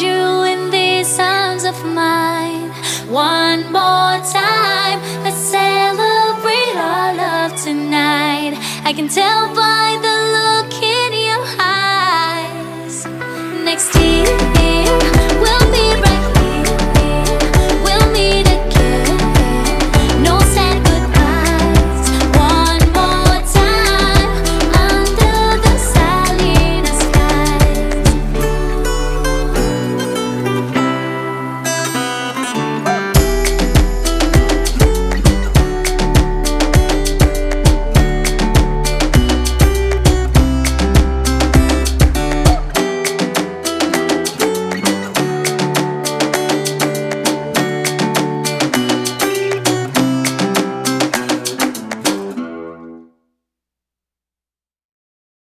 you in these arms of mine. One more time, let's celebrate our love tonight. I can tell by the